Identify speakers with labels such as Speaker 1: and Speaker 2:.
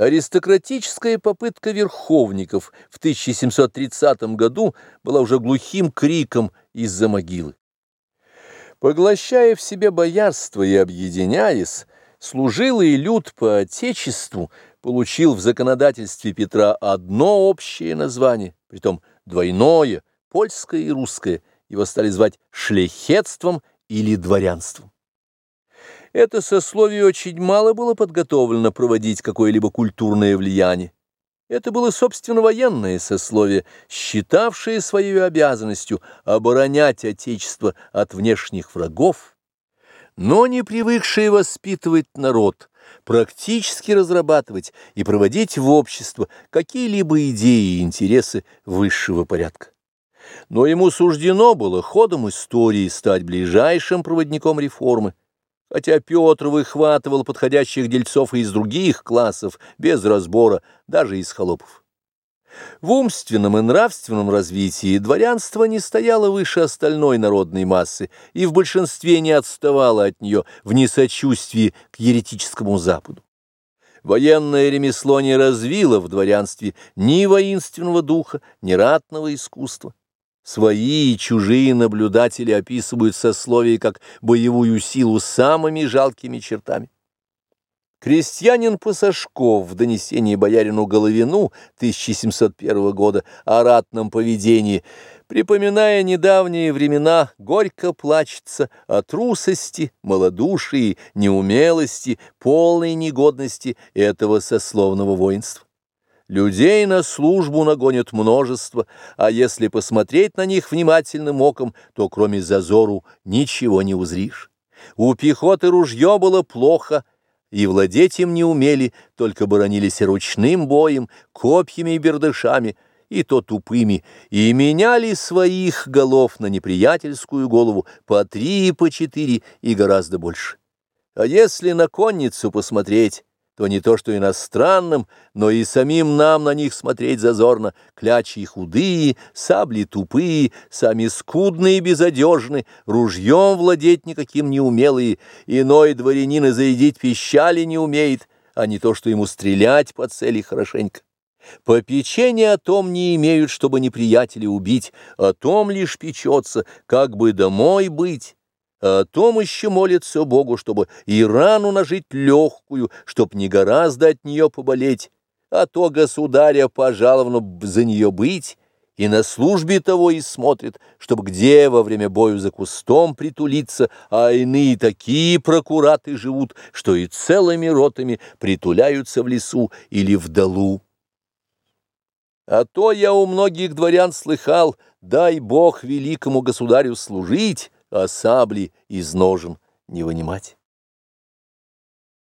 Speaker 1: Аристократическая попытка верховников в 1730 году была уже глухим криком из-за могилы. Поглощая в себе боярство и объединяясь, служилый люд по Отечеству получил в законодательстве Петра одно общее название, притом двойное, польское и русское, его стали звать шляхетством или дворянством. Это сословие очень мало было подготовлено проводить какое-либо культурное влияние. Это было, собственно, военное сословие, считавшее своей обязанностью оборонять Отечество от внешних врагов, но не привыкшее воспитывать народ, практически разрабатывать и проводить в общество какие-либо идеи и интересы высшего порядка. Но ему суждено было ходом истории стать ближайшим проводником реформы, хотя Петр выхватывал подходящих дельцов из других классов, без разбора, даже из холопов. В умственном и нравственном развитии дворянство не стояло выше остальной народной массы и в большинстве не отставало от нее в несочувствии к еретическому Западу. Военное ремесло не развило в дворянстве ни воинственного духа, ни ратного искусства. Свои и чужие наблюдатели описывают сословие как боевую силу самыми жалкими чертами. Крестьянин Пасашков в донесении боярину Головину 1701 года о ратном поведении, припоминая недавние времена, горько плачется о трусости, малодушии, неумелости, полной негодности этого сословного воинства. Людей на службу нагонят множество, а если посмотреть на них внимательным оком, то кроме зазору ничего не узришь. У пехоты ружье было плохо, и владеть им не умели, только боронились ручным боем, копьями и бердышами, и то тупыми, и меняли своих голов на неприятельскую голову по три и по четыре и гораздо больше. А если на конницу посмотреть, то не то что иностранным, но и самим нам на них смотреть зазорно, клячи худые, сабли тупые, сами скудные и безодежны, ружьем владеть никаким не умелые, иной дворянин и заедить пищали не умеет, а не то что ему стрелять по цели хорошенько. Попечения о том не имеют, чтобы неприятеля убить, о том лишь печется, как бы домой быть, о том еще молится Богу, чтобы и рану нажить легкую, чтоб не гораздо от нее поболеть, а то государя пожаловано за нее быть, и на службе того и смотрит, чтобы где во время бою за кустом притулиться, а иные такие прокураты живут, что и целыми ротами притуляются в лесу или в долу. А то я у многих дворян слыхал, дай Бог великому государю служить, а сабли из ножен не вынимать.